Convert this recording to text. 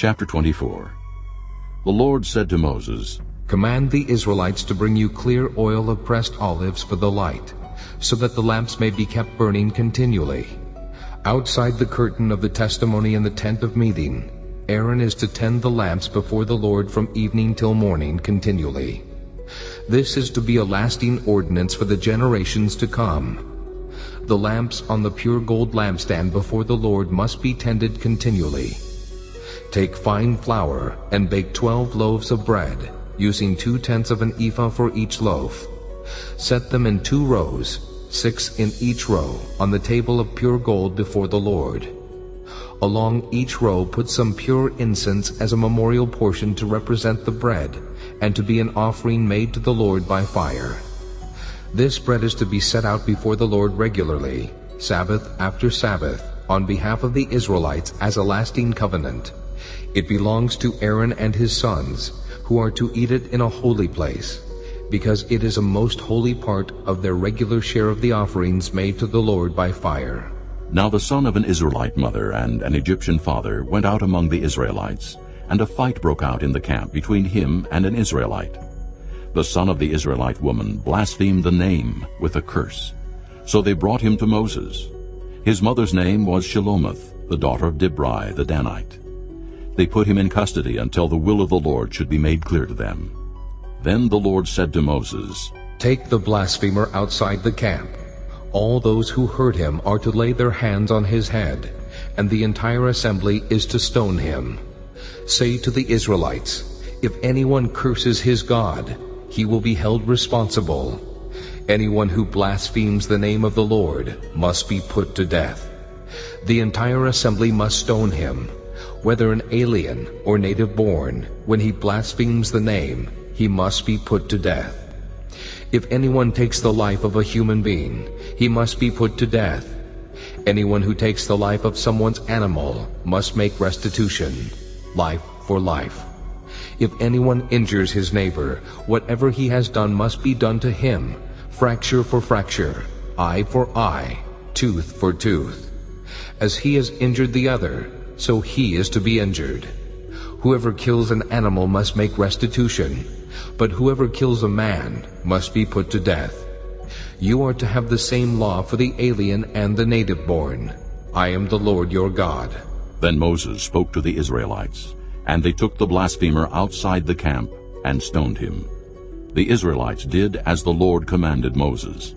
Chapter 24 The Lord said to Moses, Command the Israelites to bring you clear oil of pressed olives for the light, so that the lamps may be kept burning continually. Outside the curtain of the testimony in the tent of meeting, Aaron is to tend the lamps before the Lord from evening till morning continually. This is to be a lasting ordinance for the generations to come. The lamps on the pure gold lampstand before the Lord must be tended continually. Take fine flour and bake twelve loaves of bread, using two-tenths of an ephah for each loaf. Set them in two rows, six in each row, on the table of pure gold before the Lord. Along each row put some pure incense as a memorial portion to represent the bread, and to be an offering made to the Lord by fire. This bread is to be set out before the Lord regularly, Sabbath after Sabbath, on behalf of the Israelites as a lasting covenant. It belongs to Aaron and his sons, who are to eat it in a holy place because it is a most holy part of their regular share of the offerings made to the Lord by fire. Now the son of an Israelite mother and an Egyptian father went out among the Israelites, and a fight broke out in the camp between him and an Israelite. The son of the Israelite woman blasphemed the name with a curse. So they brought him to Moses. His mother's name was Shelomith, the daughter of Dibri the Danite. They put him in custody until the will of the Lord should be made clear to them. Then the Lord said to Moses, Take the blasphemer outside the camp. All those who heard him are to lay their hands on his head, and the entire assembly is to stone him. Say to the Israelites, If anyone curses his God, he will be held responsible. Anyone who blasphemes the name of the Lord must be put to death. The entire assembly must stone him, whether an alien or native born, when he blasphemes the name, he must be put to death. If anyone takes the life of a human being, he must be put to death. Anyone who takes the life of someone's animal must make restitution, life for life. If anyone injures his neighbor, whatever he has done must be done to him, fracture for fracture, eye for eye, tooth for tooth. As he has injured the other, so he is to be injured. Whoever kills an animal must make restitution, but whoever kills a man must be put to death. You are to have the same law for the alien and the native born. I am the Lord your God. Then Moses spoke to the Israelites, and they took the blasphemer outside the camp and stoned him. The Israelites did as the Lord commanded Moses.